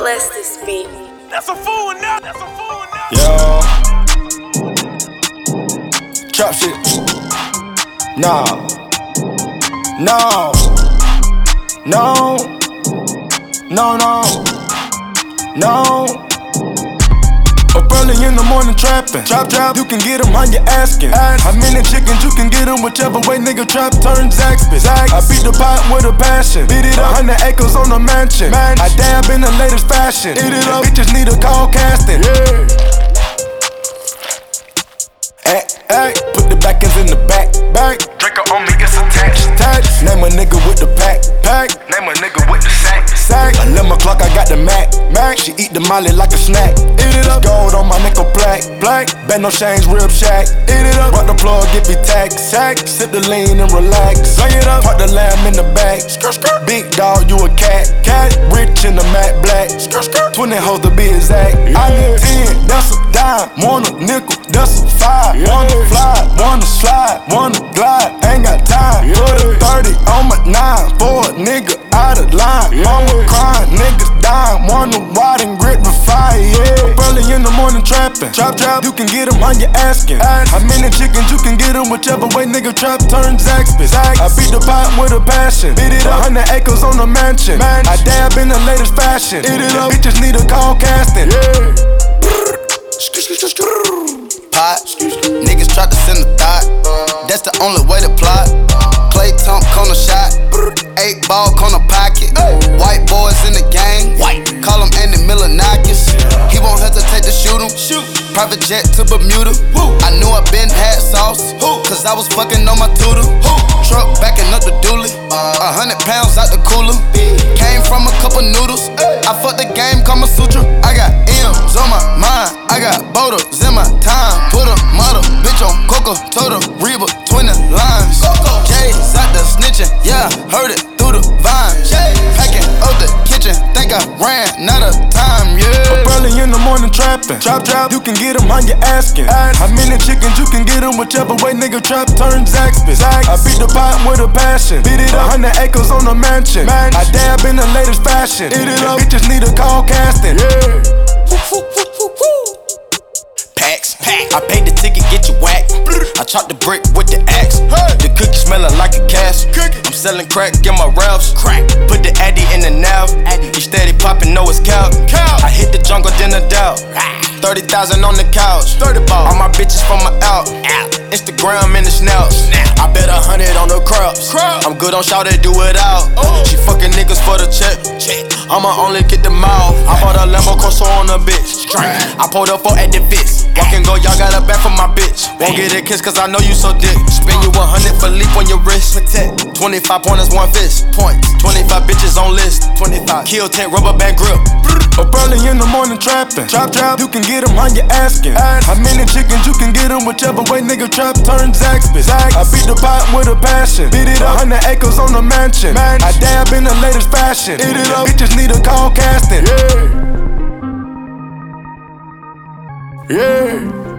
bless this beat. That's a fool now. That's a fool now. Yo. Trap shit. Nah. No. No. No, no. No. Up early in the morning trapping. Trap, trap, you can get 'em how you asking. Ask. How many chickens you can get 'em whichever way nigga trap turns Zaxby. Zax. I beat the pot with a passion. Beat it up. 100 acres on the mansion. Man. I dab in the latest fashion. Eat it up. Bitches need a call casting. Yeah. Hey, hey, put the back ends in the back, back. Draco on me, it's attached. Touch. Name a nigga with the pack, pack. Sack. 11 o'clock, I got the Mac, Mac. She eat the molly like a snack. Eat it up. Gold on my nickel black, black. Bend no chains, rib shack. Eat it up. Rock the plug, get me tax, sack. Sip the lean and relax. Lay it up. Park the lamb in the back. Skirt, skirt. Big dog, you a cat, cat. Rich in the matte black. Skirt, skirt. 20 hoes to be exact. I need 10, that's a dime. One a nickel, that's a five. One to fly, One to slide, One to glide. Ain't got trapping. Trap, trap, you can get 'em on your asking. Ask. How many chickens you can get 'em whichever way nigga trap turns Zaxby. Zax. I beat the pot with a passion. Beat it up. 100 acres on the mansion. Man. I dab in the latest fashion. Eat it up. Bitches need a call casting. Yeah. pot. Niggas tried to send a thought. That's the only way to plot. Clay Tunk corner shot. Eight ball corner pocket. White boys in the gang. White. Private jet to Bermuda. I knew I been had sauce. Cause I was fucking on my tutor. Truck backing up the dually. A hundred pounds out the cooler. Came from a couple noodles. I fucked the game, Kama Sutra. I got M's on my mind. I got boulders in my time. Put a model, bitch on Coca, total Reba, 20 lines. J's out the snitching, yeah, heard it through the vines. Packing up the kitchen, think I ran out of time, early in the morning trapping. Trap, trap, you can get 'em how you asking. Ask. How many chickens you can get 'em whichever way nigga trap turns Zaxby. Zax. I beat the pot with a passion. Beat it up. 100 acres on the mansion. Man. I dab in the latest fashion. Eat it up. Bitches need a call casting. Yeah. Packs, pack. I paid the ticket, get you whack. I chopped the brick with the axe. The cookie smelling like a cash. I'm selling crack in my raps. Crack. Put the addy in the nav. He steady popping, know it's cow. I hit the jungle, then a doubt. 30,000 on the couch. 30 ball. All my bitches from my out. Instagram in the snaps. I bet a hundred on the crops. I'm good on shout it, do it out. She fucking niggas for the check. I'ma only get the mouth. I bought a Lambo Corso on a bitch. I pulled up for at the fits. Walk and go, y'all got a back for my bitch. Won't get a kiss cause I know you so dick. Spend you 100 for leap on your wrist. 25 pointers, one fist. Points. 25 bitches on list. 25. Kill 10 rubber band grip. Up early in the morning trapping. Trap, trap, you can get 'em how you asking. Ask. How many chickens you can get 'em whichever way nigga trap turns Zaxby. Zax. I beat the pot with a passion. Beat it up. 100 acres on the mansion. Man. I dab in the latest fashion. Eat it up. Bitches need a call casting. Yeah. Yeah. Yeah.